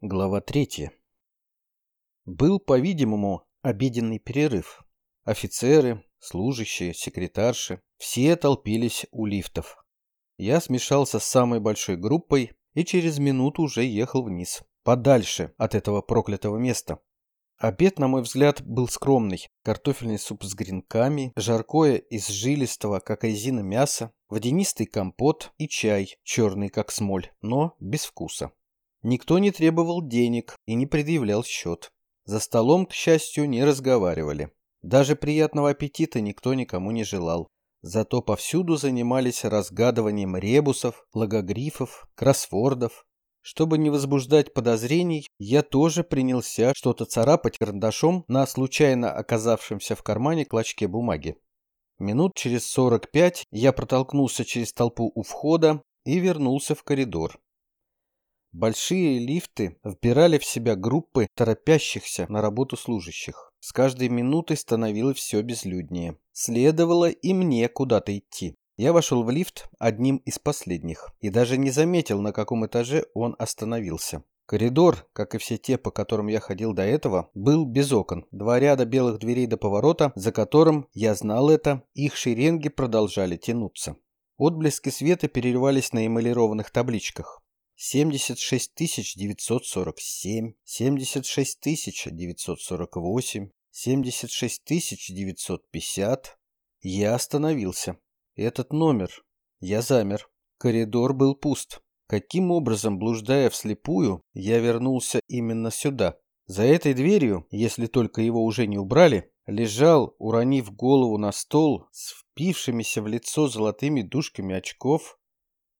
Глава третья. Был, по-видимому, обеденный перерыв. Офицеры, служащие, секретарши – все толпились у лифтов. Я смешался с самой большой группой и через минуту уже ехал вниз, подальше от этого проклятого места. Обед, на мой взгляд, был скромный. Картофельный суп с гренками, жаркое из жилистого, как айзина мяса, водянистый компот и чай, черный как смоль, но без вкуса. Никто не требовал денег и не предъявлял счет. За столом, к счастью, не разговаривали. Даже приятного аппетита никто никому не желал. Зато повсюду занимались разгадыванием ребусов, логогрифов, кроссвордов. Чтобы не возбуждать подозрений, я тоже принялся что-то царапать карандашом на случайно оказавшемся в кармане клочке бумаги. Минут через сорок пять я протолкнулся через толпу у входа и вернулся в коридор. Большие лифты вбирали в себя группы торопящихся на работу служащих. С каждой минутой становилось все безлюднее. Следовало и мне куда-то идти. Я вошел в лифт одним из последних и даже не заметил, на каком этаже он остановился. Коридор, как и все те, по которым я ходил до этого, был без окон. Два ряда белых дверей до поворота, за которым, я знал это, их шеренги продолжали тянуться. Отблески света переливались на эмалированных табличках. 76 947, 76 948, 76 950. Я остановился. Этот номер. Я замер. Коридор был пуст. Каким образом, блуждая вслепую, я вернулся именно сюда? За этой дверью, если только его уже не убрали, лежал, уронив голову на стол, с впившимися в лицо золотыми дужками очков.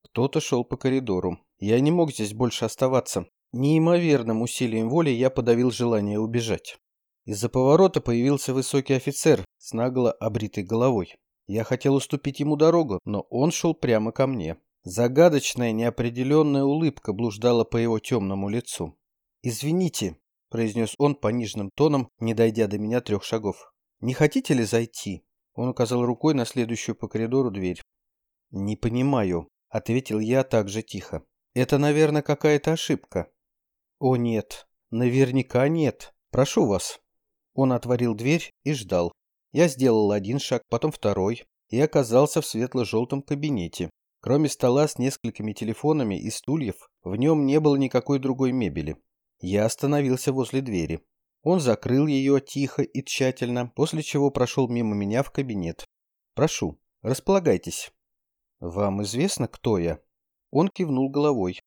Кто-то шел по коридору. Я не мог здесь больше оставаться. Неимоверным усилием воли я подавил желание убежать. Из-за поворота появился высокий офицер с нагло обритой головой. Я хотел уступить ему дорогу, но он шел прямо ко мне. Загадочная неопределенная улыбка блуждала по его темному лицу. «Извините», — произнес он пониженным тоном, не дойдя до меня трех шагов. «Не хотите ли зайти?» Он указал рукой на следующую по коридору дверь. «Не понимаю», — ответил я так же тихо. Это, наверное, какая-то ошибка. О нет, наверняка нет. Прошу вас. Он отворил дверь и ждал. Я сделал один шаг, потом второй, и оказался в светло-желтом кабинете. Кроме стола с несколькими телефонами и стульев, в нем не было никакой другой мебели. Я остановился возле двери. Он закрыл ее тихо и тщательно, после чего прошел мимо меня в кабинет. «Прошу, располагайтесь». «Вам известно, кто я?» Он кивнул головой.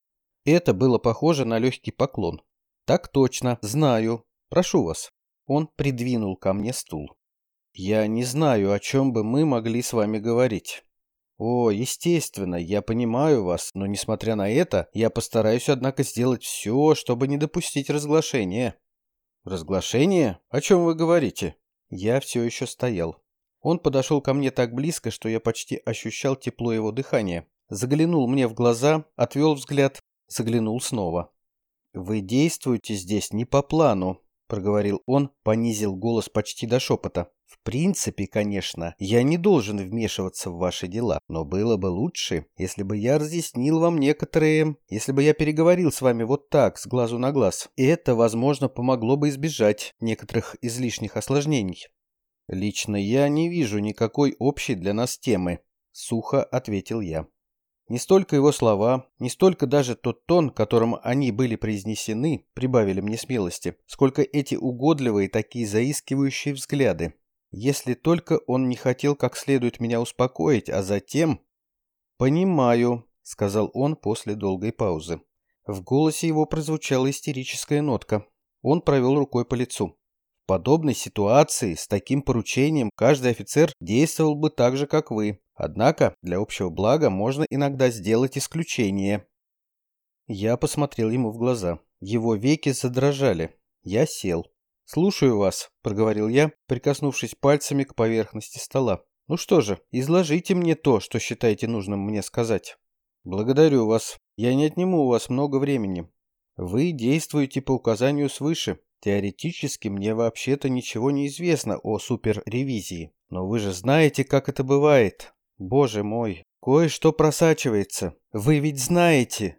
Это было похоже на легкий поклон. «Так точно, знаю. Прошу вас». Он придвинул ко мне стул. «Я не знаю, о чем бы мы могли с вами говорить». «О, естественно, я понимаю вас, но несмотря на это, я постараюсь, однако, сделать все, чтобы не допустить разглашения». «Разглашение? О чем вы говорите?» Я все еще стоял. Он подошел ко мне так близко, что я почти ощущал тепло его дыхания заглянул мне в глаза, отвел взгляд, заглянул снова. «Вы действуете здесь не по плану», — проговорил он, понизил голос почти до шепота. «В принципе, конечно, я не должен вмешиваться в ваши дела, но было бы лучше, если бы я разъяснил вам некоторые... Если бы я переговорил с вами вот так, с глазу на глаз. И это, возможно, помогло бы избежать некоторых излишних осложнений». «Лично я не вижу никакой общей для нас темы», — сухо ответил я. Не столько его слова, не столько даже тот тон, которым они были произнесены, прибавили мне смелости, сколько эти угодливые, такие заискивающие взгляды. Если только он не хотел как следует меня успокоить, а затем... «Понимаю», — сказал он после долгой паузы. В голосе его прозвучала истерическая нотка. Он провел рукой по лицу. В подобной ситуации, с таким поручением, каждый офицер действовал бы так же, как вы. Однако для общего блага можно иногда сделать исключение. Я посмотрел ему в глаза. Его веки задрожали. Я сел. «Слушаю вас», — проговорил я, прикоснувшись пальцами к поверхности стола. «Ну что же, изложите мне то, что считаете нужным мне сказать». «Благодарю вас. Я не отниму у вас много времени. Вы действуете по указанию свыше. Теоретически мне вообще-то ничего не известно о суперревизии. Но вы же знаете, как это бывает. Боже мой, кое-что просачивается. Вы ведь знаете.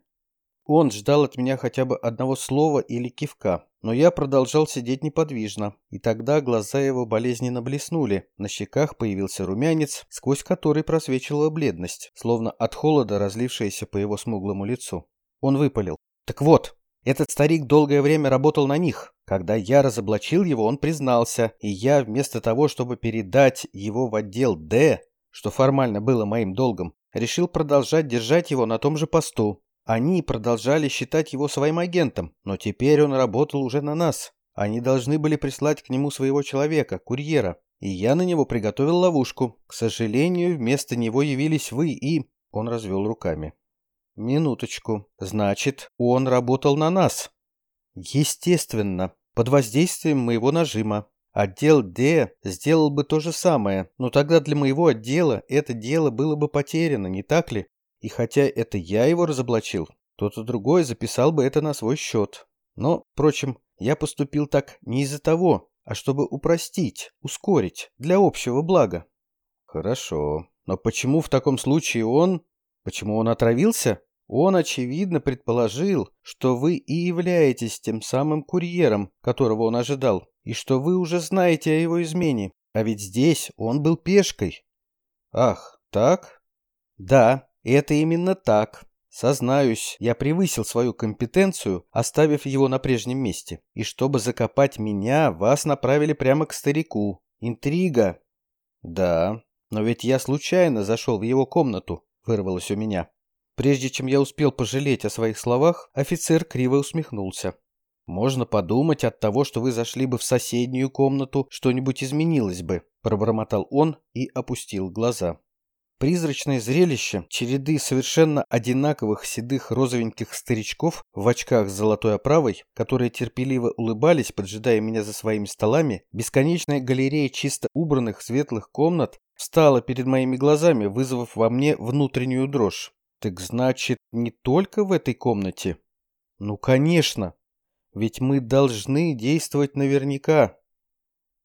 Он ждал от меня хотя бы одного слова или кивка, но я продолжал сидеть неподвижно, и тогда глаза его болезненно блеснули, на щеках появился румянец, сквозь который просвечивала бледность, словно от холода разлившаяся по его смуглому лицу. Он выпалил. «Так вот, этот старик долгое время работал на них. Когда я разоблачил его, он признался, и я вместо того, чтобы передать его в отдел «Д», что формально было моим долгом, решил продолжать держать его на том же посту. Они продолжали считать его своим агентом, но теперь он работал уже на нас. Они должны были прислать к нему своего человека, курьера, и я на него приготовил ловушку. К сожалению, вместо него явились вы и...» Он развел руками. «Минуточку. Значит, он работал на нас?» «Естественно. Под воздействием моего нажима. Отдел Д сделал бы то же самое, но тогда для моего отдела это дело было бы потеряно, не так ли? И хотя это я его разоблачил, кто-то другой записал бы это на свой счет. Но, впрочем, я поступил так не из-за того, а чтобы упростить, ускорить, для общего блага. Хорошо. Но почему в таком случае он... Почему он отравился? Он, очевидно, предположил, что вы и являетесь тем самым курьером, которого он ожидал, и что вы уже знаете о его измене. А ведь здесь он был пешкой. Ах, так? Да, это именно так. Сознаюсь, я превысил свою компетенцию, оставив его на прежнем месте. И чтобы закопать меня, вас направили прямо к старику. Интрига. Да, но ведь я случайно зашел в его комнату, вырвалось у меня. Прежде чем я успел пожалеть о своих словах, офицер криво усмехнулся. «Можно подумать, от того, что вы зашли бы в соседнюю комнату, что-нибудь изменилось бы», – пробормотал он и опустил глаза. Призрачное зрелище череды совершенно одинаковых седых розовеньких старичков в очках с золотой оправой, которые терпеливо улыбались, поджидая меня за своими столами, бесконечная галерея чисто убранных светлых комнат встала перед моими глазами, вызвав во мне внутреннюю дрожь. Так значит, не только в этой комнате? Ну, конечно. Ведь мы должны действовать наверняка.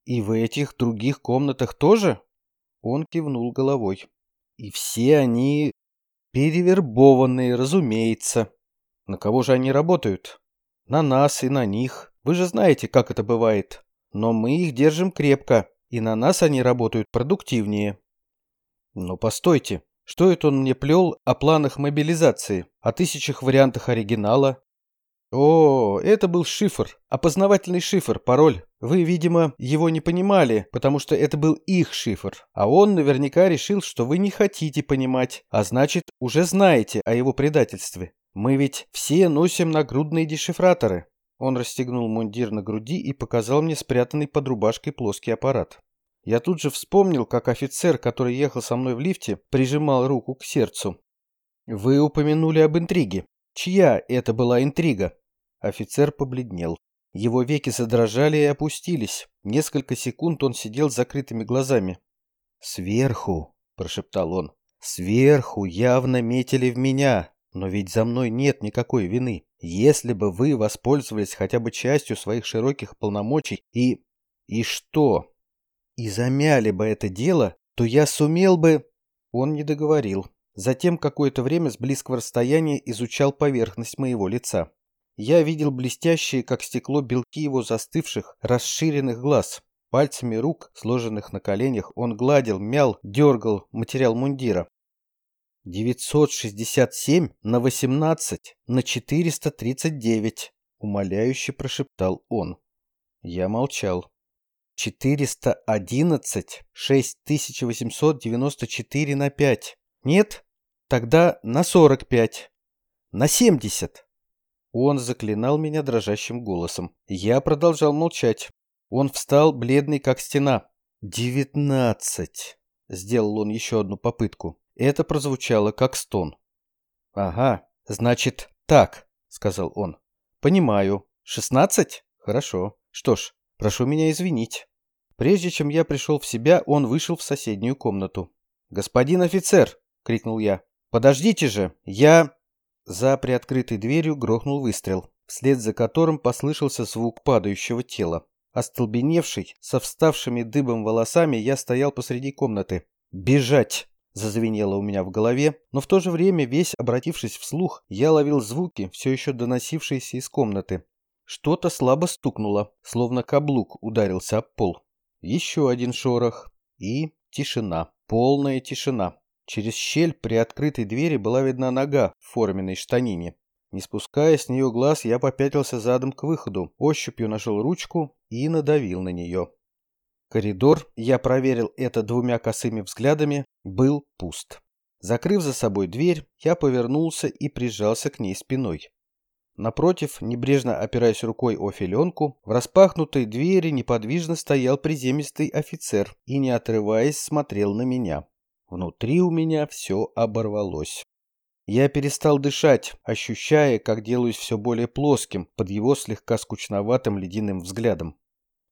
И в этих других комнатах тоже? Он кивнул головой. И все они перевербованные, разумеется. На кого же они работают? На нас и на них. Вы же знаете, как это бывает. Но мы их держим крепко, и на нас они работают продуктивнее. Но постойте, что это он мне плел о планах мобилизации, о тысячах вариантах оригинала, о, это был шифр, опознавательный шифр, пароль. Вы, видимо, его не понимали, потому что это был их шифр. А он наверняка решил, что вы не хотите понимать, а значит, уже знаете о его предательстве. Мы ведь все носим нагрудные дешифраторы. Он расстегнул мундир на груди и показал мне спрятанный под рубашкой плоский аппарат. Я тут же вспомнил, как офицер, который ехал со мной в лифте, прижимал руку к сердцу. Вы упомянули об интриге. Чья это была интрига? Офицер побледнел. Его веки задрожали и опустились. Несколько секунд он сидел с закрытыми глазами. «Сверху», — прошептал он, — «сверху явно метили в меня, но ведь за мной нет никакой вины. Если бы вы воспользовались хотя бы частью своих широких полномочий и... и что? И замяли бы это дело, то я сумел бы...» Он не договорил. Затем какое-то время с близкого расстояния изучал поверхность моего лица. Я видел блестящие, как стекло, белки его застывших, расширенных глаз. Пальцами рук, сложенных на коленях, он гладил, мял, дергал материал мундира. 967 на 18 на 439, умоляюще прошептал он. Я молчал. 411 6894 на 5. Нет? Тогда на сорок пять. На семьдесят. Он заклинал меня дрожащим голосом. Я продолжал молчать. Он встал, бледный как стена. «Девятнадцать!» Сделал он еще одну попытку. Это прозвучало как стон. «Ага, значит, так», — сказал он. «Понимаю. Шестнадцать? Хорошо. Что ж, прошу меня извинить». Прежде чем я пришел в себя, он вышел в соседнюю комнату. «Господин офицер!» — крикнул я. «Подождите же! Я...» За приоткрытой дверью грохнул выстрел, вслед за которым послышался звук падающего тела. Остолбеневший, со вставшими дыбом волосами, я стоял посреди комнаты. «Бежать!» зазвенело у меня в голове, но в то же время, весь обратившись вслух, я ловил звуки, все еще доносившиеся из комнаты. Что-то слабо стукнуло, словно каблук ударился об пол. Еще один шорох. И тишина. Полная тишина. Через щель при открытой двери была видна нога в форменной штанине. Не спуская с нее глаз, я попятился задом к выходу, ощупью нашел ручку и надавил на нее. Коридор, я проверил это двумя косыми взглядами, был пуст. Закрыв за собой дверь, я повернулся и прижался к ней спиной. Напротив, небрежно опираясь рукой о филенку, в распахнутой двери неподвижно стоял приземистый офицер и, не отрываясь, смотрел на меня. Внутри у меня все оборвалось. Я перестал дышать, ощущая, как делаюсь все более плоским под его слегка скучноватым ледяным взглядом.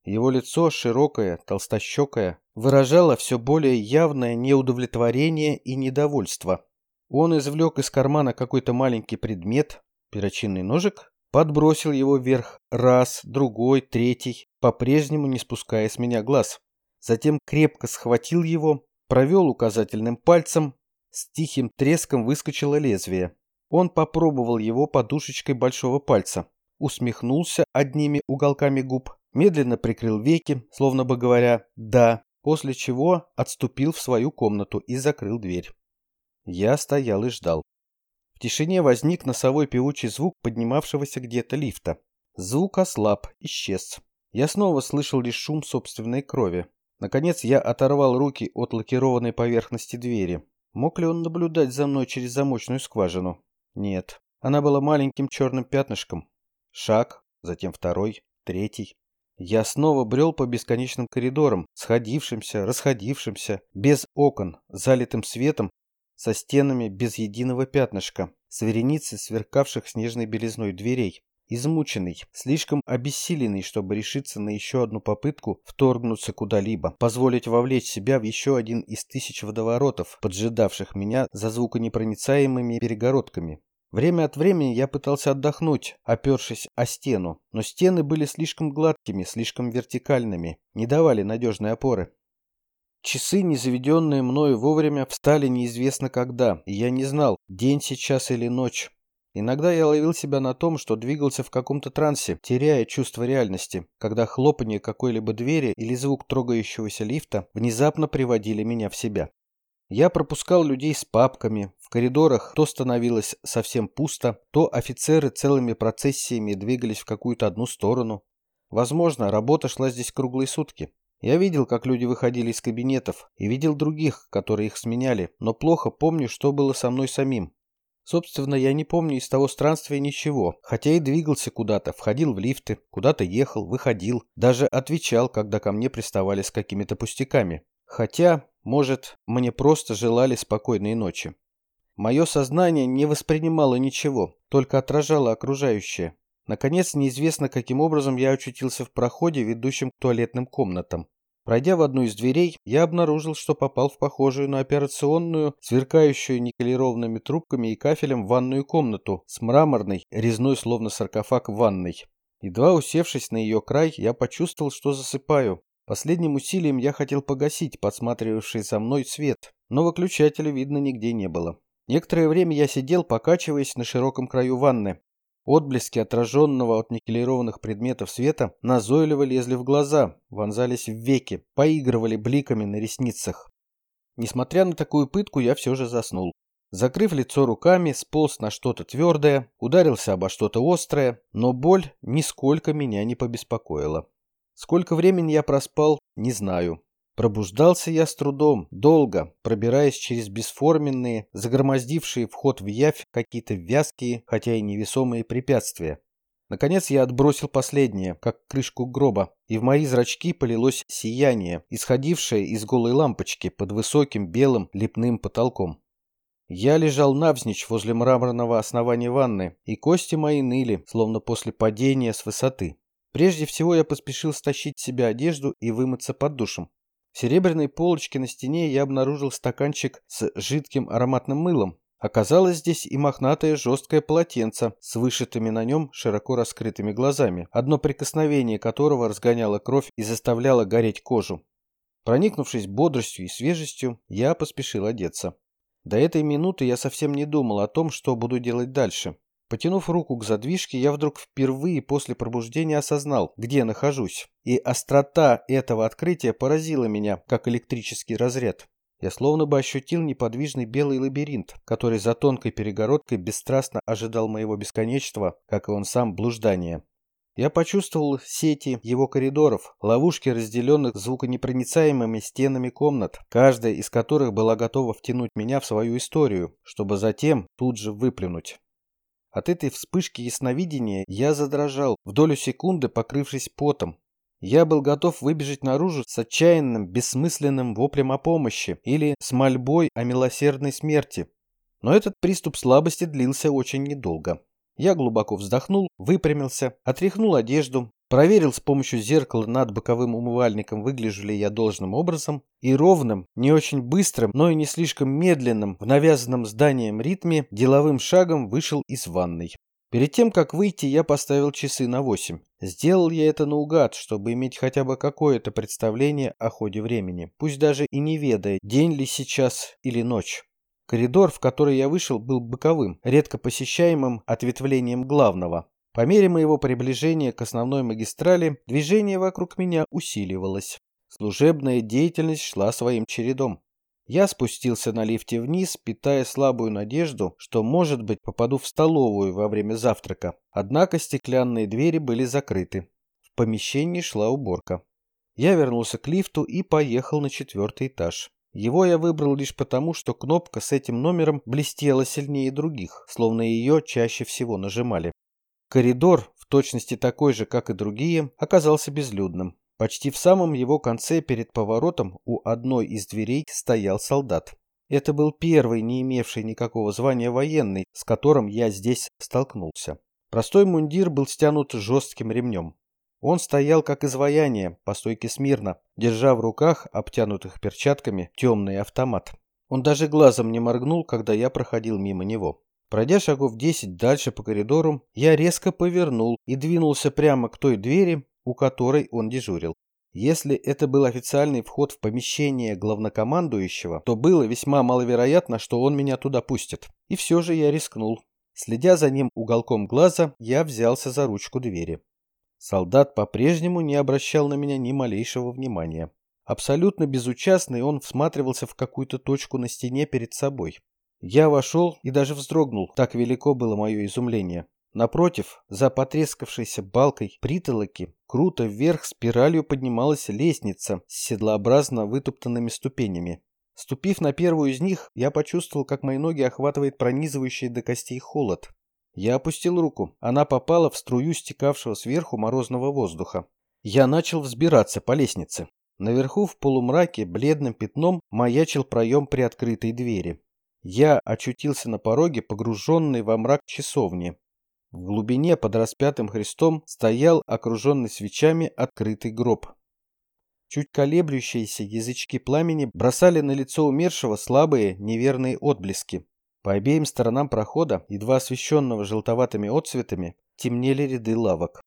Его лицо, широкое, толстощекое, выражало все более явное неудовлетворение и недовольство. Он извлек из кармана какой-то маленький предмет, перочинный ножик, подбросил его вверх раз, другой, третий, по-прежнему не спуская с меня глаз. Затем крепко схватил его, провел указательным пальцем, с тихим треском выскочило лезвие. Он попробовал его подушечкой большого пальца, усмехнулся одними уголками губ медленно прикрыл веки, словно бы говоря «да», после чего отступил в свою комнату и закрыл дверь. Я стоял и ждал. В тишине возник носовой певучий звук поднимавшегося где-то лифта. Звук ослаб, исчез. Я снова слышал лишь шум собственной крови. Наконец я оторвал руки от лакированной поверхности двери. Мог ли он наблюдать за мной через замочную скважину? Нет. Она была маленьким черным пятнышком. Шаг, затем второй, третий. Я снова брел по бесконечным коридорам, сходившимся, расходившимся, без окон, залитым светом, со стенами без единого пятнышка, с вереницей сверкавших снежной белизной дверей. Измученный, слишком обессиленный, чтобы решиться на еще одну попытку вторгнуться куда-либо, позволить вовлечь себя в еще один из тысяч водоворотов, поджидавших меня за звуконепроницаемыми перегородками. Время от времени я пытался отдохнуть, опершись о стену, но стены были слишком гладкими, слишком вертикальными, не давали надежной опоры. Часы, не заведенные мною вовремя, встали неизвестно когда, и я не знал, день сейчас или ночь. Иногда я ловил себя на том, что двигался в каком-то трансе, теряя чувство реальности, когда хлопанье какой-либо двери или звук трогающегося лифта внезапно приводили меня в себя. Я пропускал людей с папками, в коридорах то становилось совсем пусто, то офицеры целыми процессиями двигались в какую-то одну сторону. Возможно, работа шла здесь круглые сутки. Я видел, как люди выходили из кабинетов, и видел других, которые их сменяли, но плохо помню, что было со мной самим. Собственно, я не помню из того странствия ничего, хотя и двигался куда-то, входил в лифты, куда-то ехал, выходил, даже отвечал, когда ко мне приставали с какими-то пустяками. Хотя, может, мне просто желали спокойной ночи. Мое сознание не воспринимало ничего, только отражало окружающее. Наконец, неизвестно каким образом я очутился в проходе, ведущем к туалетным комнатам. Пройдя в одну из дверей, я обнаружил, что попал в похожую на операционную, сверкающую никелированными трубками и кафелем ванную комнату с мраморной, резной словно саркофаг ванной. Едва усевшись на ее край, я почувствовал, что засыпаю. Последним усилием я хотел погасить подсматривавший за мной свет, но выключателя видно нигде не было. Некоторое время я сидел, покачиваясь на широком краю ванны. Отблески отраженного от никелированных предметов света назойливо лезли в глаза, вонзались в веки, поигрывали бликами на ресницах. Несмотря на такую пытку, я все же заснул. Закрыв лицо руками, сполз на что-то твердое, ударился обо что-то острое, но боль нисколько меня не побеспокоила. Сколько времени я проспал, не знаю. Пробуждался я с трудом, долго, пробираясь через бесформенные, загромоздившие вход в явь какие-то вязкие, хотя и невесомые препятствия. Наконец я отбросил последнее, как крышку гроба, и в мои зрачки полилось сияние, исходившее из голой лампочки под высоким белым лепным потолком. Я лежал навзничь возле мраморного основания ванны, и кости мои ныли, словно после падения с высоты. Прежде всего я поспешил стащить с себя одежду и вымыться под душем. В серебряной полочке на стене я обнаружил стаканчик с жидким ароматным мылом. Оказалось здесь и мохнатое жесткое полотенце с вышитыми на нем широко раскрытыми глазами, одно прикосновение которого разгоняло кровь и заставляло гореть кожу. Проникнувшись бодростью и свежестью, я поспешил одеться. До этой минуты я совсем не думал о том, что буду делать дальше. Потянув руку к задвижке, я вдруг впервые после пробуждения осознал, где нахожусь. И острота этого открытия поразила меня, как электрический разряд. Я словно бы ощутил неподвижный белый лабиринт, который за тонкой перегородкой бесстрастно ожидал моего бесконечного, как и он сам, блуждания. Я почувствовал сети его коридоров, ловушки, разделенных звуконепроницаемыми стенами комнат, каждая из которых была готова втянуть меня в свою историю, чтобы затем тут же выплюнуть. От этой вспышки ясновидения я задрожал, в долю секунды покрывшись потом. Я был готов выбежать наружу с отчаянным, бессмысленным воплем о помощи или с мольбой о милосердной смерти. Но этот приступ слабости длился очень недолго. Я глубоко вздохнул, выпрямился, отряхнул одежду, проверил с помощью зеркала над боковым умывальником, выгляжу ли я должным образом, и ровным, не очень быстрым, но и не слишком медленным, в навязанном зданием ритме, деловым шагом вышел из ванной. Перед тем, как выйти, я поставил часы на 8. Сделал я это наугад, чтобы иметь хотя бы какое-то представление о ходе времени, пусть даже и не ведая, день ли сейчас или ночь. Коридор, в который я вышел, был боковым, редко посещаемым ответвлением главного. По мере моего приближения к основной магистрали, движение вокруг меня усиливалось. Служебная деятельность шла своим чередом. Я спустился на лифте вниз, питая слабую надежду, что, может быть, попаду в столовую во время завтрака. Однако стеклянные двери были закрыты. В помещении шла уборка. Я вернулся к лифту и поехал на четвертый этаж. Его я выбрал лишь потому, что кнопка с этим номером блестела сильнее других, словно ее чаще всего нажимали. Коридор, в точности такой же, как и другие, оказался безлюдным. Почти в самом его конце перед поворотом у одной из дверей стоял солдат. Это был первый, не имевший никакого звания военный, с которым я здесь столкнулся. Простой мундир был стянут жестким ремнем. Он стоял как изваяние, по стойке смирно, держа в руках, обтянутых перчатками, темный автомат. Он даже глазом не моргнул, когда я проходил мимо него. Пройдя шагов десять дальше по коридору, я резко повернул и двинулся прямо к той двери, у которой он дежурил. Если это был официальный вход в помещение главнокомандующего, то было весьма маловероятно, что он меня туда пустит. И все же я рискнул. Следя за ним уголком глаза, я взялся за ручку двери. Солдат по-прежнему не обращал на меня ни малейшего внимания. Абсолютно безучастный он всматривался в какую-то точку на стене перед собой. Я вошел и даже вздрогнул, так велико было мое изумление. Напротив, за потрескавшейся балкой притолоки, круто вверх спиралью поднималась лестница с седлообразно вытоптанными ступенями. Ступив на первую из них, я почувствовал, как мои ноги охватывает пронизывающий до костей холод. Я опустил руку. Она попала в струю стекавшего сверху морозного воздуха. Я начал взбираться по лестнице. Наверху в полумраке бледным пятном маячил проем приоткрытой двери. Я очутился на пороге, погруженный во мрак часовни. В глубине под распятым Христом стоял окруженный свечами открытый гроб. Чуть колеблющиеся язычки пламени бросали на лицо умершего слабые неверные отблески. По обеим сторонам прохода, едва освещенного желтоватыми отцветами, темнели ряды лавок.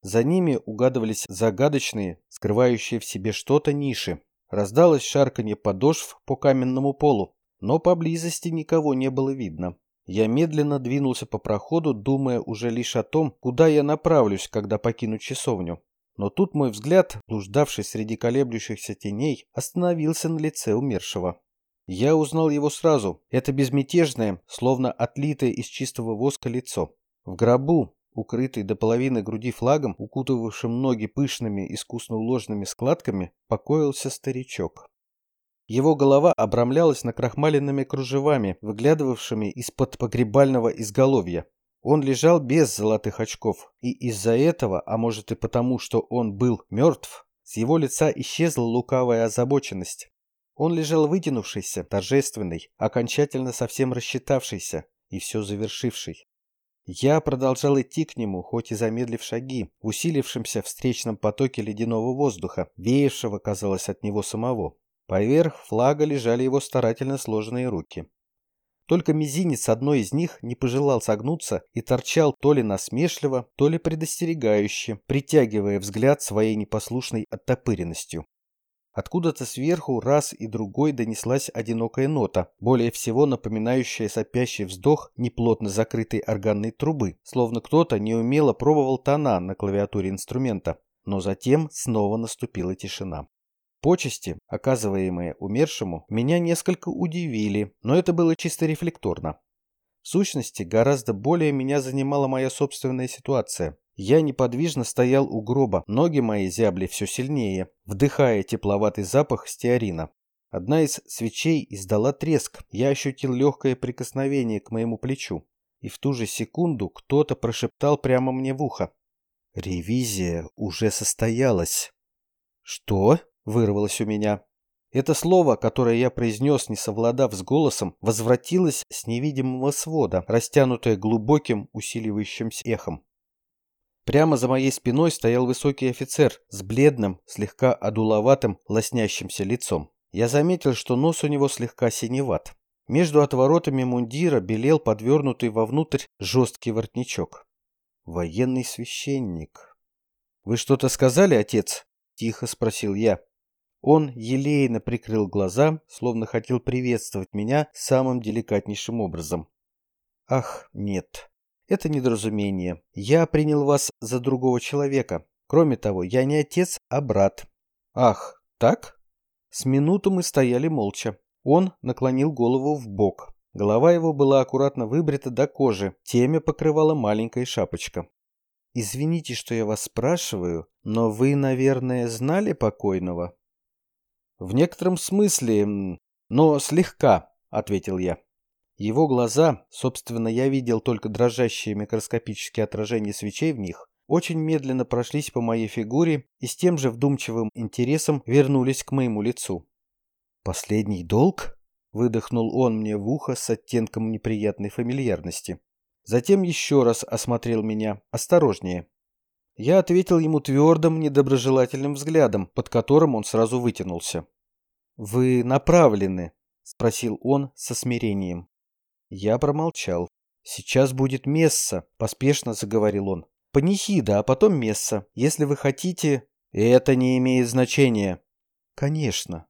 За ними угадывались загадочные, скрывающие в себе что-то ниши. Раздалось шарканье подошв по каменному полу, но поблизости никого не было видно. Я медленно двинулся по проходу, думая уже лишь о том, куда я направлюсь, когда покину часовню. Но тут мой взгляд, блуждавший среди колеблющихся теней, остановился на лице умершего. Я узнал его сразу. Это безмятежное, словно отлитое из чистого воска лицо. В гробу, укрытый до половины груди флагом, укутывавшим ноги пышными, искусно уложенными складками, покоился старичок. Его голова обрамлялась накрахмаленными кружевами, выглядывавшими из-под погребального изголовья. Он лежал без золотых очков, и из-за этого, а может и потому, что он был мертв, с его лица исчезла лукавая озабоченность. Он лежал вытянувшийся, торжественный, окончательно совсем рассчитавшийся и все завершивший. Я продолжал идти к нему, хоть и замедлив шаги, в усилившемся встречном потоке ледяного воздуха, веявшего, казалось, от него самого. Поверх флага лежали его старательно сложенные руки. Только мизинец одной из них не пожелал согнуться и торчал то ли насмешливо, то ли предостерегающе, притягивая взгляд своей непослушной оттопыренностью. Откуда-то сверху раз и другой донеслась одинокая нота, более всего напоминающая сопящий вздох неплотно закрытой органной трубы, словно кто-то неумело пробовал тона на клавиатуре инструмента. Но затем снова наступила тишина. Почести, оказываемые умершему, меня несколько удивили, но это было чисто рефлекторно. В сущности, гораздо более меня занимала моя собственная ситуация. Я неподвижно стоял у гроба, ноги мои зябли все сильнее, вдыхая тепловатый запах стеарина. Одна из свечей издала треск, я ощутил легкое прикосновение к моему плечу. И в ту же секунду кто-то прошептал прямо мне в ухо. «Ревизия уже состоялась». «Что?» — вырвалось у меня. Это слово, которое я произнес, не совладав с голосом, возвратилось с невидимого свода, растянутое глубоким усиливающимся эхом. Прямо за моей спиной стоял высокий офицер с бледным, слегка одуловатым, лоснящимся лицом. Я заметил, что нос у него слегка синеват. Между отворотами мундира белел подвернутый вовнутрь жесткий воротничок. Военный священник. «Вы что-то сказали, отец?» – тихо спросил я. Он елейно прикрыл глаза, словно хотел приветствовать меня самым деликатнейшим образом. «Ах, нет. Это недоразумение. Я принял вас за другого человека. Кроме того, я не отец, а брат. Ах, так? С минуту мы стояли молча. Он наклонил голову в бок. Голова его была аккуратно выбрита до кожи, темя покрывала маленькая шапочка. «Извините, что я вас спрашиваю, но вы, наверное, знали покойного?» «В некотором смысле, но слегка», — ответил я. Его глаза, собственно, я видел только дрожащие микроскопические отражения свечей в них, очень медленно прошлись по моей фигуре и с тем же вдумчивым интересом вернулись к моему лицу. «Последний долг?» — выдохнул он мне в ухо с оттенком неприятной фамильярности. Затем еще раз осмотрел меня, осторожнее. Я ответил ему твердым, недоброжелательным взглядом, под которым он сразу вытянулся. «Вы направлены?» — спросил он со смирением. Я промолчал. «Сейчас будет месса», — поспешно заговорил он. «Панихида, а потом месса. Если вы хотите...» «Это не имеет значения». «Конечно».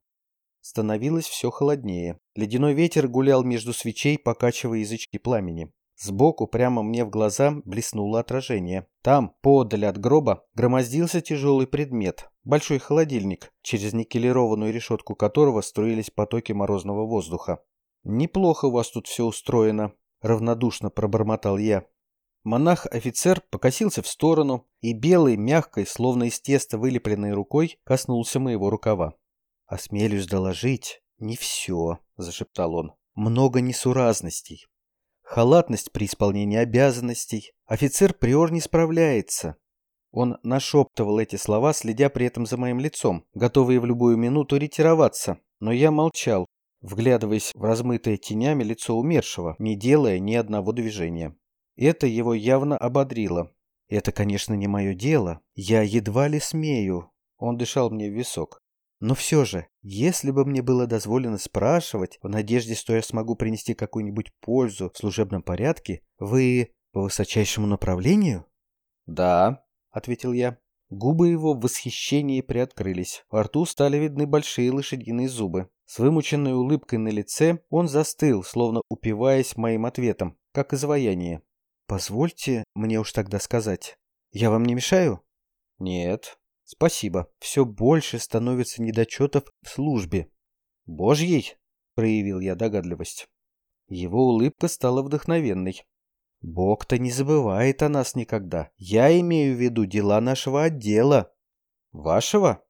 Становилось все холоднее. Ледяной ветер гулял между свечей, покачивая язычки пламени. Сбоку, прямо мне в глаза, блеснуло отражение. Там, поодаль от гроба, громоздился тяжелый предмет. Большой холодильник, через никелированную решетку которого струились потоки морозного воздуха. «Неплохо у вас тут все устроено», — равнодушно пробормотал я. Монах-офицер покосился в сторону и белой, мягкой, словно из теста вылепленной рукой, коснулся моего рукава. «Осмелюсь доложить, не все», — зашептал он. «Много несуразностей. Халатность при исполнении обязанностей. Офицер приор не справляется». Он нашептывал эти слова, следя при этом за моим лицом, готовый в любую минуту ретироваться. Но я молчал, вглядываясь в размытое тенями лицо умершего, не делая ни одного движения. Это его явно ободрило. «Это, конечно, не мое дело. Я едва ли смею». Он дышал мне в висок. «Но все же, если бы мне было дозволено спрашивать, в надежде, что я смогу принести какую-нибудь пользу в служебном порядке, вы по высочайшему направлению?» «Да», — ответил я. Губы его в восхищении приоткрылись. Во рту стали видны большие лошадиные зубы. С вымученной улыбкой на лице он застыл, словно упиваясь моим ответом, как изваяние. «Позвольте мне уж тогда сказать. Я вам не мешаю?» «Нет. Спасибо. Все больше становится недочетов в службе». «Божьей?» — проявил я догадливость. Его улыбка стала вдохновенной. «Бог-то не забывает о нас никогда. Я имею в виду дела нашего отдела». «Вашего?»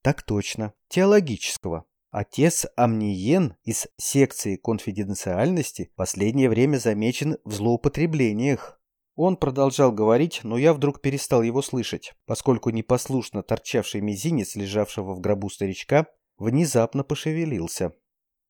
«Так точно. Теологического. Отец Амниен из секции конфиденциальности последнее время замечен в злоупотреблениях. Он продолжал говорить, но я вдруг перестал его слышать, поскольку непослушно торчавший мизинец, лежавшего в гробу старичка, внезапно пошевелился.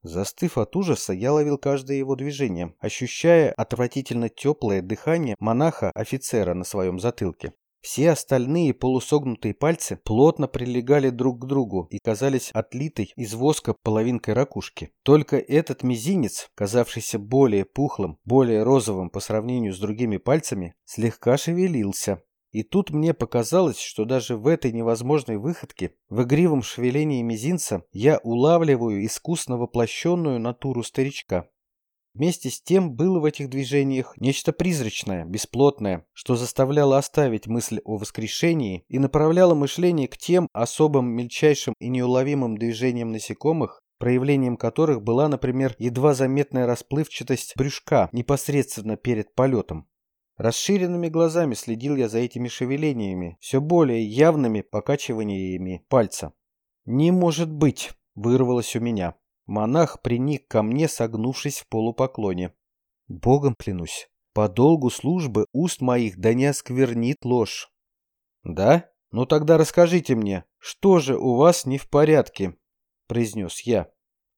Застыв от ужаса, я ловил каждое его движение, ощущая отвратительно теплое дыхание монаха-офицера на своем затылке. Все остальные полусогнутые пальцы плотно прилегали друг к другу и казались отлитой из воска половинкой ракушки. Только этот мизинец, казавшийся более пухлым, более розовым по сравнению с другими пальцами, слегка шевелился. И тут мне показалось, что даже в этой невозможной выходке, в игривом шевелении мизинца, я улавливаю искусно воплощенную натуру старичка. Вместе с тем было в этих движениях нечто призрачное, бесплотное, что заставляло оставить мысль о воскрешении и направляло мышление к тем особым мельчайшим и неуловимым движениям насекомых, проявлением которых была, например, едва заметная расплывчатость брюшка непосредственно перед полетом. Расширенными глазами следил я за этими шевелениями, все более явными покачиваниями пальца. «Не может быть!» — вырвалось у меня. Монах приник ко мне, согнувшись в полупоклоне. Богом клянусь, по долгу службы уст моих да не осквернит ложь. Да? Ну тогда расскажите мне, что же у вас не в порядке? произнес я.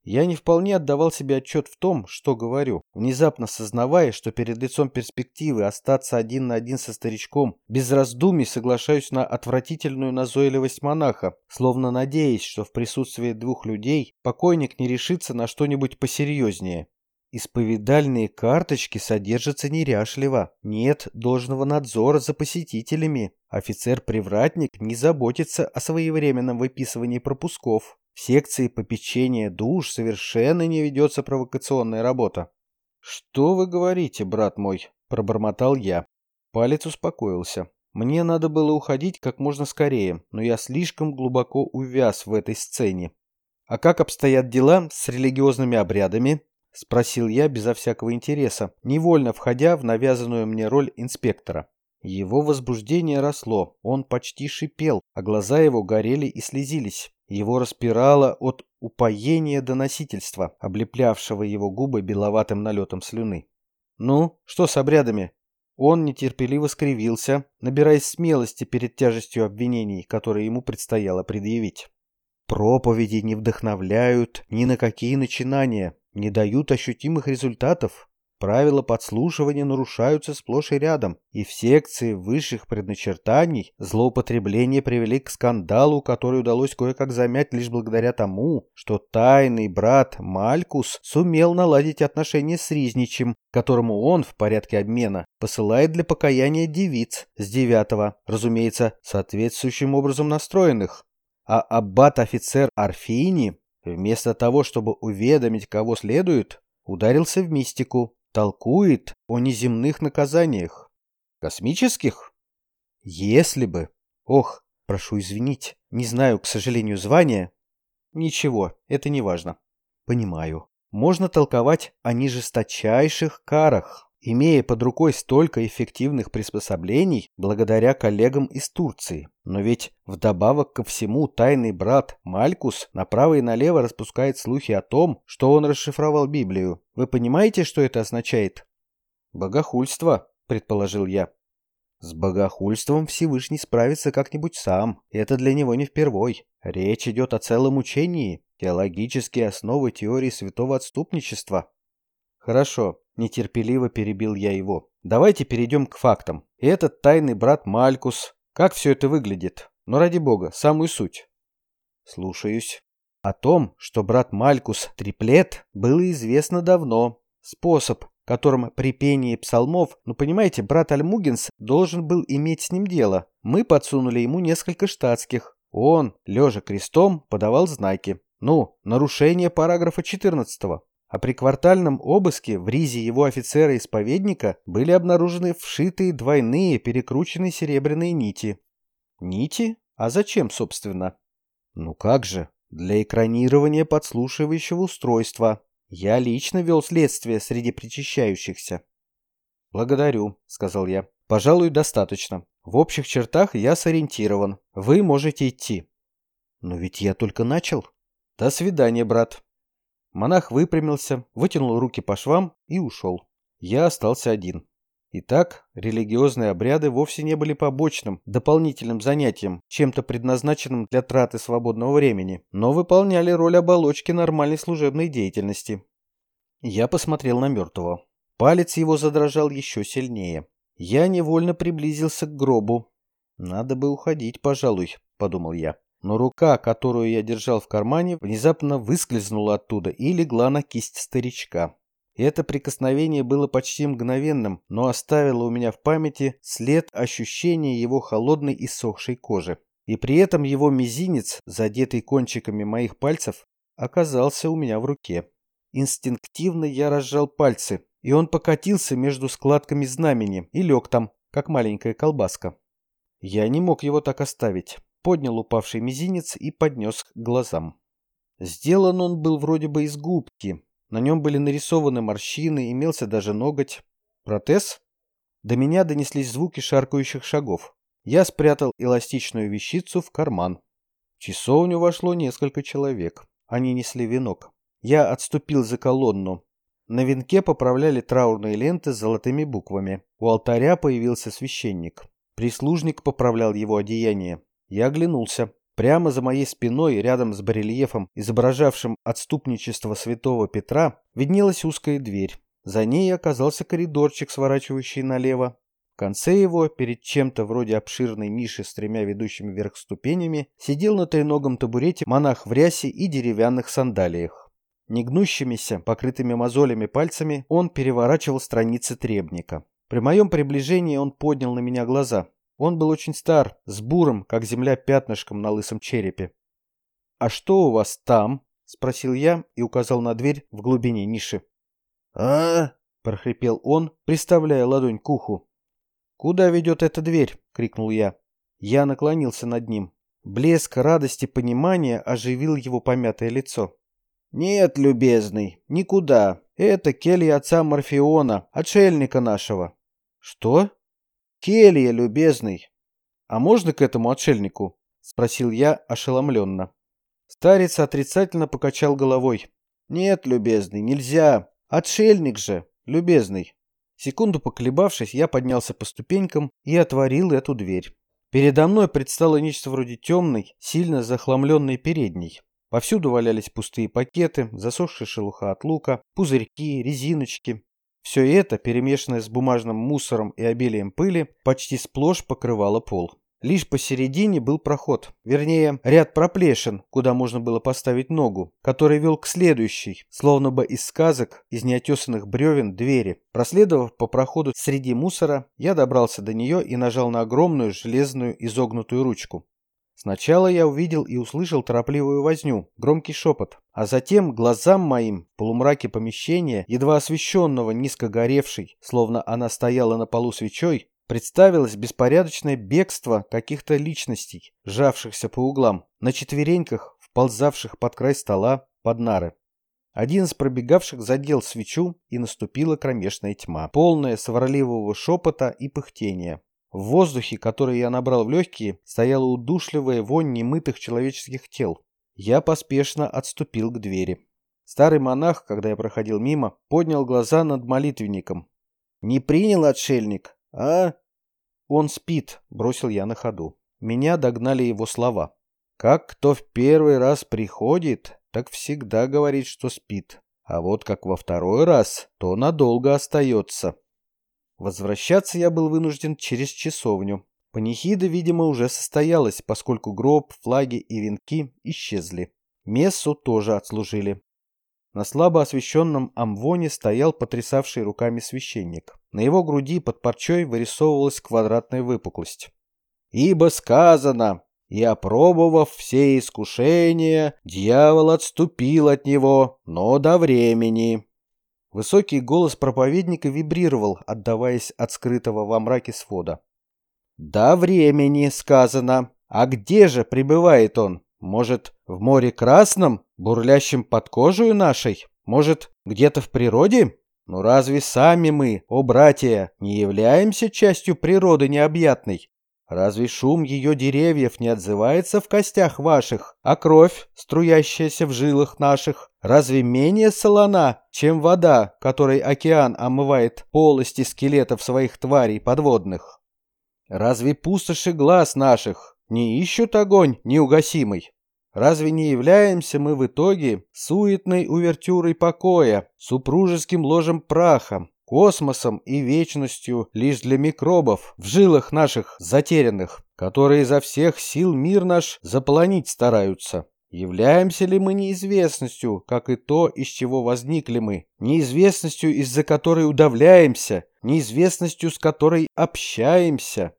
Я не вполне отдавал себе отчет в том, что говорю, внезапно сознавая, что перед лицом перспективы остаться один на один со старичком, без раздумий соглашаюсь на отвратительную назойливость монаха, словно надеясь, что в присутствии двух людей покойник не решится на что-нибудь посерьезнее. Исповедальные карточки содержатся неряшливо, нет должного надзора за посетителями. Офицер-привратник не заботится о своевременном выписывании пропусков. В секции попечения душ совершенно не ведется провокационная работа. «Что вы говорите, брат мой?» – пробормотал я. Палец успокоился. Мне надо было уходить как можно скорее, но я слишком глубоко увяз в этой сцене. «А как обстоят дела с религиозными обрядами?» – спросил я безо всякого интереса, невольно входя в навязанную мне роль инспектора. Его возбуждение росло, он почти шипел, а глаза его горели и слезились. Его распирало от упоения до носительства, облеплявшего его губы беловатым налетом слюны. «Ну, что с обрядами?» Он нетерпеливо скривился, набираясь смелости перед тяжестью обвинений, которые ему предстояло предъявить. «Проповеди не вдохновляют ни на какие начинания, не дают ощутимых результатов. Правила подслушивания нарушаются сплошь и рядом, и в секции высших предначертаний злоупотребления привели к скандалу, который удалось кое-как замять лишь благодаря тому, что тайный брат Малькус сумел наладить отношения с Ризничем, которому он в порядке обмена посылает для покаяния девиц с девятого, разумеется, соответствующим образом настроенных. А аббат-офицер Арфини, вместо того, чтобы уведомить кого следует, ударился в мистику, толкует о неземных наказаниях. Космических? Если бы. Ох, прошу извинить, не знаю, к сожалению, звания. Ничего, это не важно. Понимаю. Можно толковать о нижесточайших карах имея под рукой столько эффективных приспособлений благодаря коллегам из Турции. Но ведь вдобавок ко всему тайный брат Малькус направо и налево распускает слухи о том, что он расшифровал Библию. Вы понимаете, что это означает? Богохульство, предположил я. С богохульством Всевышний справится как-нибудь сам. Это для него не впервой. Речь идет о целом учении, теологические основы теории святого отступничества. Хорошо, Нетерпеливо перебил я его. Давайте перейдем к фактам. Этот тайный брат Малькус. Как все это выглядит? Но ради бога, самую суть. Слушаюсь. О том, что брат Малькус триплет, было известно давно. Способ, которым при пении псалмов, ну понимаете, брат Альмугинс должен был иметь с ним дело. Мы подсунули ему несколько штатских. Он, лежа крестом, подавал знаки. Ну, нарушение параграфа 14 -го а при квартальном обыске в ризе его офицера-исповедника были обнаружены вшитые двойные перекрученные серебряные нити. Нити? А зачем, собственно? Ну как же, для экранирования подслушивающего устройства. Я лично вел следствие среди причащающихся. Благодарю, сказал я. Пожалуй, достаточно. В общих чертах я сориентирован. Вы можете идти. Но ведь я только начал. До свидания, брат. Монах выпрямился, вытянул руки по швам и ушел. Я остался один. Итак, религиозные обряды вовсе не были побочным, дополнительным занятием, чем-то предназначенным для траты свободного времени, но выполняли роль оболочки нормальной служебной деятельности. Я посмотрел на мертвого. Палец его задрожал еще сильнее. Я невольно приблизился к гробу. «Надо бы уходить, пожалуй», — подумал я но рука, которую я держал в кармане, внезапно выскользнула оттуда и легла на кисть старичка. Это прикосновение было почти мгновенным, но оставило у меня в памяти след ощущения его холодной и сохшей кожи. И при этом его мизинец, задетый кончиками моих пальцев, оказался у меня в руке. Инстинктивно я разжал пальцы, и он покатился между складками знамени и лег там, как маленькая колбаска. Я не мог его так оставить. Поднял упавший мизинец и поднес к глазам. Сделан он был вроде бы из губки. На нем были нарисованы морщины, имелся даже ноготь. Протез? До меня донеслись звуки шаркающих шагов. Я спрятал эластичную вещицу в карман. В часовню вошло несколько человек. Они несли венок. Я отступил за колонну. На венке поправляли траурные ленты с золотыми буквами. У алтаря появился священник. Прислужник поправлял его одеяние. Я оглянулся. Прямо за моей спиной, рядом с барельефом, изображавшим отступничество святого Петра, виднелась узкая дверь. За ней оказался коридорчик, сворачивающий налево. В конце его, перед чем-то вроде обширной ниши с тремя ведущими вверх ступенями, сидел на треногом табурете монах в рясе и деревянных сандалиях. Негнущимися, покрытыми мозолями пальцами он переворачивал страницы требника. При моем приближении он поднял на меня глаза. Он был очень стар, с бурым, как земля, пятнышком на лысом черепе. «А что у вас там?» — спросил я и указал на дверь в глубине ниши. а прохрипел он, приставляя ладонь к уху. «Куда ведет эта дверь?» — крикнул я. Я наклонился над ним. Блеск радости понимания оживил его помятое лицо. «Нет, любезный, никуда. Это келья отца Морфеона, отшельника нашего». «Что?» «Келья, любезный». «А можно к этому отшельнику?» — спросил я ошеломленно. Старец отрицательно покачал головой. «Нет, любезный, нельзя. Отшельник же, любезный». Секунду поколебавшись, я поднялся по ступенькам и отворил эту дверь. Передо мной предстало нечто вроде темной, сильно захламленной передней. Повсюду валялись пустые пакеты, засохшая шелуха от лука, пузырьки, резиночки. Все это, перемешанное с бумажным мусором и обилием пыли, почти сплошь покрывало пол. Лишь посередине был проход, вернее, ряд проплешин, куда можно было поставить ногу, который вел к следующей, словно бы из сказок, из неотесанных бревен, двери. Проследовав по проходу среди мусора, я добрался до нее и нажал на огромную железную изогнутую ручку. Сначала я увидел и услышал торопливую возню, громкий шепот, а затем глазам моим в полумраке помещения, едва освещенного низко горевшей, словно она стояла на полу свечой, представилось беспорядочное бегство каких-то личностей, сжавшихся по углам, на четвереньках, вползавших под край стола, под нары. Один из пробегавших задел свечу, и наступила кромешная тьма, полная сварливого шепота и пыхтения. В воздухе, который я набрал в легкие, стояла удушливая вонь немытых человеческих тел. Я поспешно отступил к двери. Старый монах, когда я проходил мимо, поднял глаза над молитвенником. «Не принял отшельник, а?» «Он спит», — бросил я на ходу. Меня догнали его слова. «Как кто в первый раз приходит, так всегда говорит, что спит. А вот как во второй раз, то надолго остается». Возвращаться я был вынужден через часовню. Панихида, видимо, уже состоялась, поскольку гроб, флаги и венки исчезли. Мессу тоже отслужили. На слабо освещенном амвоне стоял потрясавший руками священник. На его груди под парчой вырисовывалась квадратная выпуклость. «Ибо сказано, и опробовав все искушения, дьявол отступил от него, но до времени». Высокий голос проповедника вибрировал, отдаваясь от скрытого во мраке свода. «До времени, сказано. А где же пребывает он? Может, в море Красном, бурлящем под кожей нашей? Может, где-то в природе? Ну разве сами мы, о братья, не являемся частью природы необъятной? Разве шум ее деревьев не отзывается в костях ваших, а кровь, струящаяся в жилах наших, разве менее солона, чем вода, которой океан омывает полости скелетов своих тварей подводных? Разве пустоши глаз наших не ищут огонь неугасимый? Разве не являемся мы в итоге суетной увертюрой покоя, супружеским ложем праха, космосом и вечностью лишь для микробов в жилах наших затерянных, которые изо всех сил мир наш заполонить стараются. Являемся ли мы неизвестностью, как и то, из чего возникли мы? Неизвестностью, из-за которой удавляемся, неизвестностью, с которой общаемся.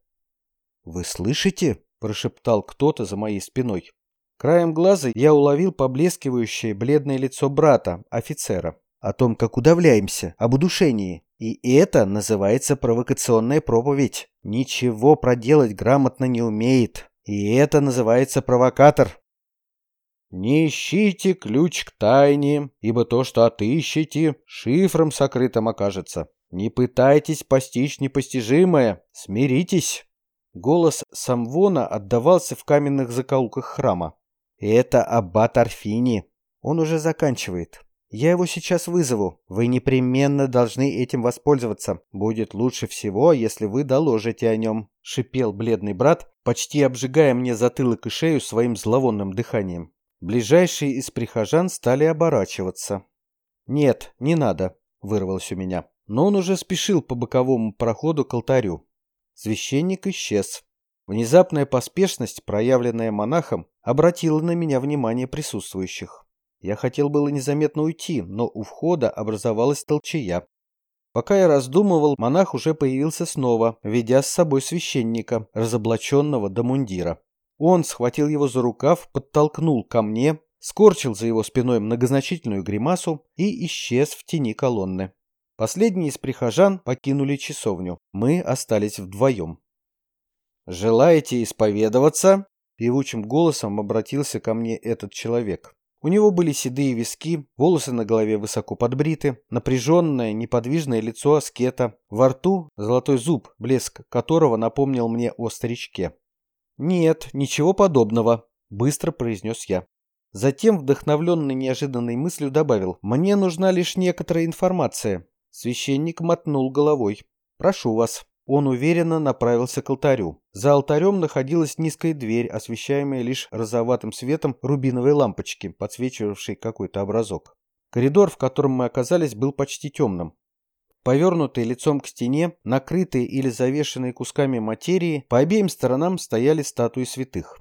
«Вы слышите?» – прошептал кто-то за моей спиной. Краем глаза я уловил поблескивающее бледное лицо брата, офицера. О том, как удавляемся, об удушении. И это называется провокационная проповедь. Ничего проделать грамотно не умеет. И это называется провокатор. Не ищите ключ к тайне, ибо то, что отыщете, шифром сокрытым окажется. Не пытайтесь постичь непостижимое, смиритесь. Голос Самвона отдавался в каменных закоулках храма. Это аббат Арфини. Он уже заканчивает. Я его сейчас вызову. Вы непременно должны этим воспользоваться. Будет лучше всего, если вы доложите о нем», — шипел бледный брат, почти обжигая мне затылок и шею своим зловонным дыханием. Ближайшие из прихожан стали оборачиваться. «Нет, не надо», — вырвалось у меня. Но он уже спешил по боковому проходу к алтарю. Священник исчез. Внезапная поспешность, проявленная монахом, обратила на меня внимание присутствующих. Я хотел было незаметно уйти, но у входа образовалась толчая. Пока я раздумывал, монах уже появился снова, ведя с собой священника, разоблаченного до мундира. Он схватил его за рукав, подтолкнул ко мне, скорчил за его спиной многозначительную гримасу и исчез в тени колонны. Последние из прихожан покинули часовню. Мы остались вдвоем. «Желаете исповедоваться?» Певучим голосом обратился ко мне этот человек. У него были седые виски, волосы на голове высоко подбриты, напряженное, неподвижное лицо аскета, во рту золотой зуб, блеск которого напомнил мне о старичке. «Нет, ничего подобного», — быстро произнес я. Затем, вдохновленный неожиданной мыслью, добавил, «Мне нужна лишь некоторая информация». Священник мотнул головой. «Прошу вас». Он уверенно направился к алтарю. За алтарем находилась низкая дверь, освещаемая лишь розоватым светом рубиновой лампочки, подсвечивавшей какой-то образок. Коридор, в котором мы оказались, был почти темным. Повернутые лицом к стене, накрытые или завешенные кусками материи, по обеим сторонам стояли статуи святых.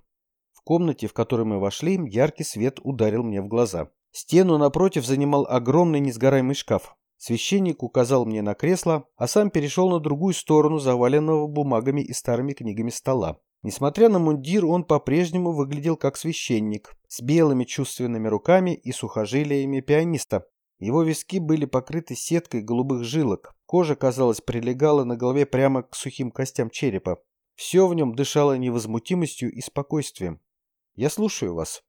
В комнате, в которой мы вошли, яркий свет ударил мне в глаза. Стену напротив занимал огромный несгораемый шкаф. Священник указал мне на кресло, а сам перешел на другую сторону заваленного бумагами и старыми книгами стола. Несмотря на мундир, он по-прежнему выглядел как священник, с белыми чувственными руками и сухожилиями пианиста. Его виски были покрыты сеткой голубых жилок. Кожа, казалось, прилегала на голове прямо к сухим костям черепа. Все в нем дышало невозмутимостью и спокойствием. «Я слушаю вас».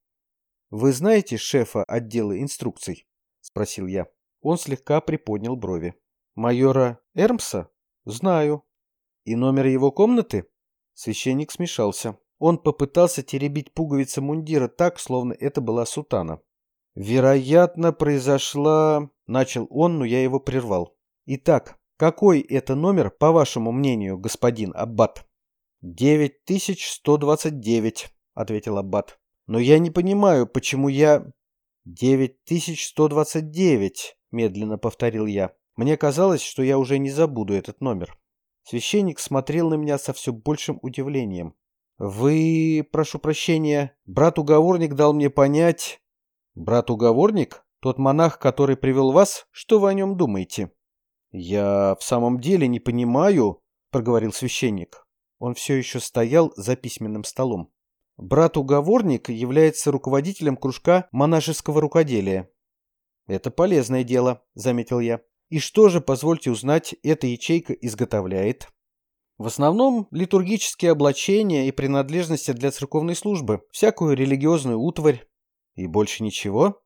«Вы знаете шефа отдела инструкций?» – спросил я. Он слегка приподнял брови. «Майора Эрмса? Знаю. И номер его комнаты?» Священник смешался. Он попытался теребить пуговицы мундира так, словно это была сутана. «Вероятно, произошла...» — начал он, но я его прервал. «Итак, какой это номер, по вашему мнению, господин Аббат?» «Девять тысяч сто двадцать девять», — ответил Аббат. «Но я не понимаю, почему я...» «Девять тысяч сто двадцать девять медленно повторил я. Мне казалось, что я уже не забуду этот номер. Священник смотрел на меня со все большим удивлением. «Вы, прошу прощения, брат-уговорник дал мне понять...» «Брат-уговорник? Тот монах, который привел вас? Что вы о нем думаете?» «Я в самом деле не понимаю», — проговорил священник. Он все еще стоял за письменным столом. Брат-уговорник является руководителем кружка монашеского рукоделия. «Это полезное дело», — заметил я. «И что же, позвольте узнать, эта ячейка изготовляет?» В основном литургические облачения и принадлежности для церковной службы, всякую религиозную утварь. И больше ничего?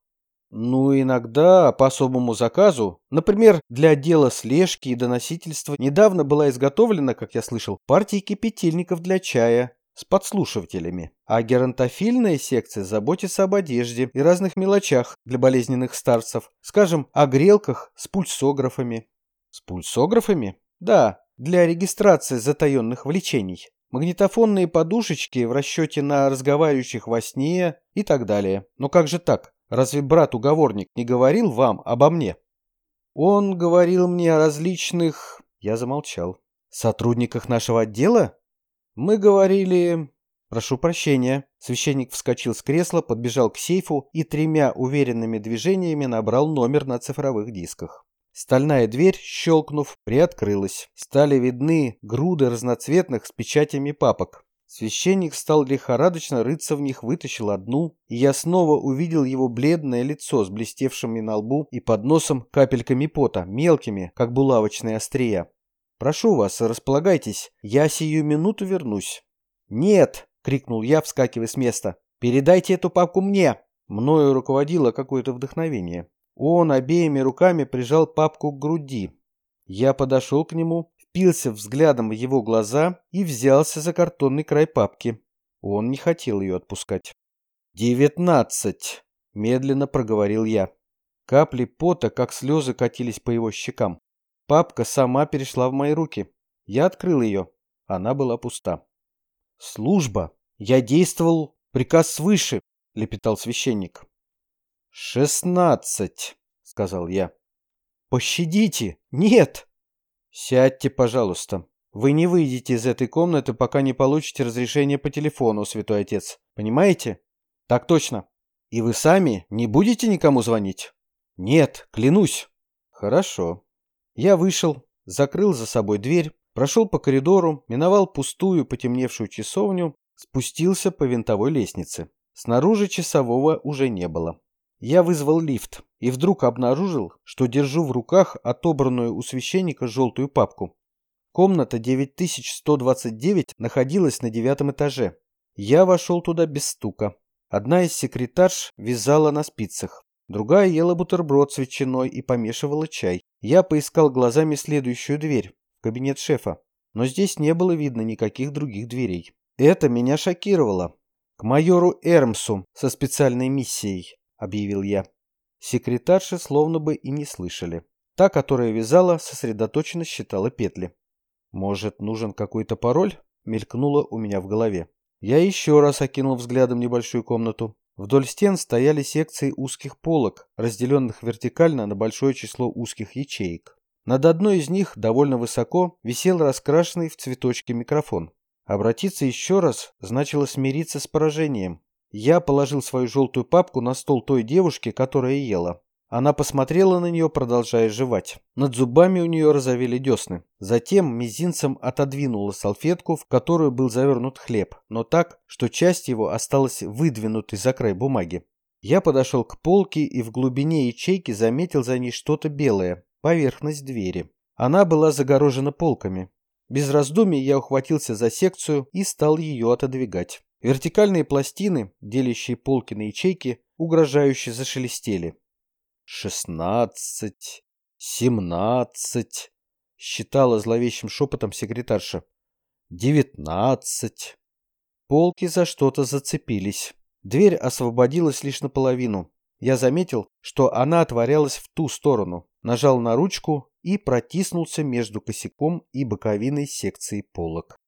Ну, иногда по особому заказу, например, для отдела слежки и доносительства, недавно была изготовлена, как я слышал, партия кипятильников для чая, с подслушивателями, а геронтофильная секция заботится об одежде и разных мелочах для болезненных старцев, скажем, о грелках с пульсографами. С пульсографами? Да, для регистрации затаенных влечений. Магнитофонные подушечки в расчете на разговаривающих во сне и так далее. Но как же так? Разве брат-уговорник не говорил вам обо мне? Он говорил мне о различных... Я замолчал. Сотрудниках нашего отдела? Мы говорили «Прошу прощения». Священник вскочил с кресла, подбежал к сейфу и тремя уверенными движениями набрал номер на цифровых дисках. Стальная дверь, щелкнув, приоткрылась. Стали видны груды разноцветных с печатями папок. Священник стал лихорадочно рыться в них, вытащил одну, и я снова увидел его бледное лицо с блестевшими на лбу и под носом капельками пота, мелкими, как булавочные острия. «Прошу вас, располагайтесь, я сию минуту вернусь». «Нет!» — крикнул я, вскакивая с места. «Передайте эту папку мне!» Мною руководило какое-то вдохновение. Он обеими руками прижал папку к груди. Я подошел к нему, впился взглядом в его глаза и взялся за картонный край папки. Он не хотел ее отпускать. «Девятнадцать!» — медленно проговорил я. Капли пота, как слезы, катились по его щекам. Папка сама перешла в мои руки. Я открыл ее. Она была пуста. «Служба! Я действовал приказ свыше!» — лепетал священник. «Шестнадцать!» — сказал я. «Пощадите! Нет!» «Сядьте, пожалуйста. Вы не выйдете из этой комнаты, пока не получите разрешение по телефону, святой отец. Понимаете?» «Так точно. И вы сами не будете никому звонить?» «Нет, клянусь». «Хорошо». Я вышел, закрыл за собой дверь, прошел по коридору, миновал пустую потемневшую часовню, спустился по винтовой лестнице. Снаружи часового уже не было. Я вызвал лифт и вдруг обнаружил, что держу в руках отобранную у священника желтую папку. Комната 9129 находилась на девятом этаже. Я вошел туда без стука. Одна из секретарш вязала на спицах, другая ела бутерброд с ветчиной и помешивала чай. Я поискал глазами следующую дверь, кабинет шефа, но здесь не было видно никаких других дверей. Это меня шокировало. К майору Эрмсу со специальной миссией объявил я. Секретарши словно бы и не слышали. Та, которая вязала, сосредоточенно считала петли. «Может, нужен какой-то пароль?» — мелькнуло у меня в голове. Я еще раз окинул взглядом небольшую комнату. Вдоль стен стояли секции узких полок, разделенных вертикально на большое число узких ячеек. Над одной из них, довольно высоко, висел раскрашенный в цветочки микрофон. Обратиться еще раз значило смириться с поражением. Я положил свою желтую папку на стол той девушки, которая ела. Она посмотрела на нее, продолжая жевать. Над зубами у нее разовели десны. Затем мизинцем отодвинула салфетку, в которую был завернут хлеб, но так, что часть его осталась выдвинутой за край бумаги. Я подошел к полке и в глубине ячейки заметил за ней что-то белое, поверхность двери. Она была загорожена полками. Без раздумий я ухватился за секцию и стал ее отодвигать. Вертикальные пластины, делящие полки на ячейки, угрожающе зашелестели. «Шестнадцать, семнадцать», — считала зловещим шепотом секретарша. «Девятнадцать». Полки за что-то зацепились. Дверь освободилась лишь наполовину. Я заметил, что она отворялась в ту сторону, нажал на ручку и протиснулся между косяком и боковиной секции полок.